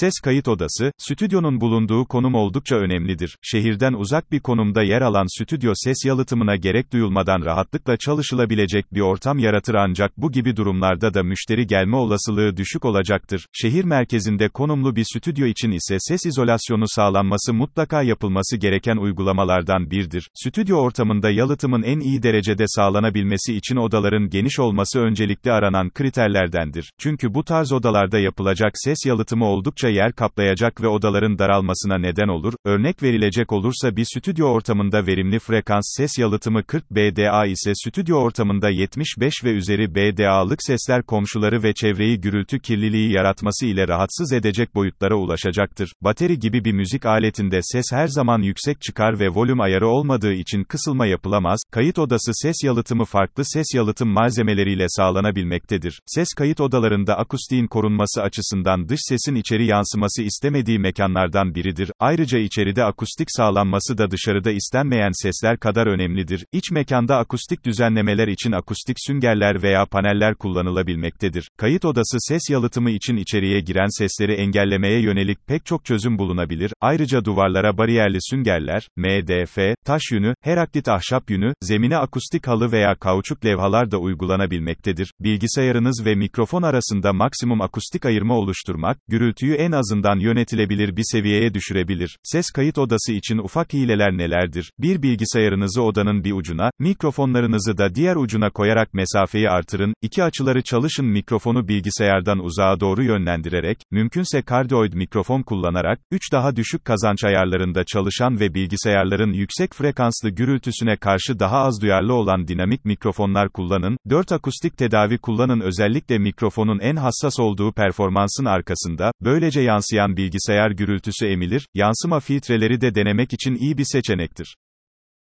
Ses kayıt odası, stüdyonun bulunduğu konum oldukça önemlidir. Şehirden uzak bir konumda yer alan stüdyo ses yalıtımına gerek duyulmadan rahatlıkla çalışılabilecek bir ortam yaratır ancak bu gibi durumlarda da müşteri gelme olasılığı düşük olacaktır. Şehir merkezinde konumlu bir stüdyo için ise ses izolasyonu sağlanması mutlaka yapılması gereken uygulamalardan birdir. Stüdyo ortamında yalıtımın en iyi derecede sağlanabilmesi için odaların geniş olması öncelikli aranan kriterlerdendir. Çünkü bu tarz odalarda yapılacak ses yalıtımı oldukça yer kaplayacak ve odaların daralmasına neden olur. Örnek verilecek olursa bir stüdyo ortamında verimli frekans ses yalıtımı 40 BDA ise stüdyo ortamında 75 ve üzeri BDA'lık sesler komşuları ve çevreyi gürültü kirliliği yaratması ile rahatsız edecek boyutlara ulaşacaktır. Bateri gibi bir müzik aletinde ses her zaman yüksek çıkar ve volüm ayarı olmadığı için kısılma yapılamaz. Kayıt odası ses yalıtımı farklı ses yalıtım malzemeleriyle sağlanabilmektedir. Ses kayıt odalarında akustiğin korunması açısından dış sesin içeri yansıması istemediği mekanlardan biridir. Ayrıca içeride akustik sağlanması da dışarıda istenmeyen sesler kadar önemlidir. İç mekanda akustik düzenlemeler için akustik süngerler veya paneller kullanılabilmektedir. Kayıt odası ses yalıtımı için içeriye giren sesleri engellemeye yönelik pek çok çözüm bulunabilir. Ayrıca duvarlara bariyerli süngerler, MDF, taş yünü, heraklit ahşap yünü, zemine akustik halı veya kauçuk levhalar da uygulanabilmektedir. Bilgisayarınız ve mikrofon arasında maksimum akustik ayırma oluşturmak, gürültüyü en azından yönetilebilir bir seviyeye düşürebilir. Ses kayıt odası için ufak hileler nelerdir? Bir bilgisayarınızı odanın bir ucuna, mikrofonlarınızı da diğer ucuna koyarak mesafeyi artırın. İki açıları çalışın mikrofonu bilgisayardan uzağa doğru yönlendirerek, mümkünse kardioid mikrofon kullanarak, 3 daha düşük kazanç ayarlarında çalışan ve bilgisayarların yüksek frekanslı gürültüsüne karşı daha az duyarlı olan dinamik mikrofonlar kullanın. 4 akustik tedavi kullanın özellikle mikrofonun en hassas olduğu performansın arkasında, böylece yansıyan bilgisayar gürültüsü emilir, yansıma filtreleri de denemek için iyi bir seçenektir.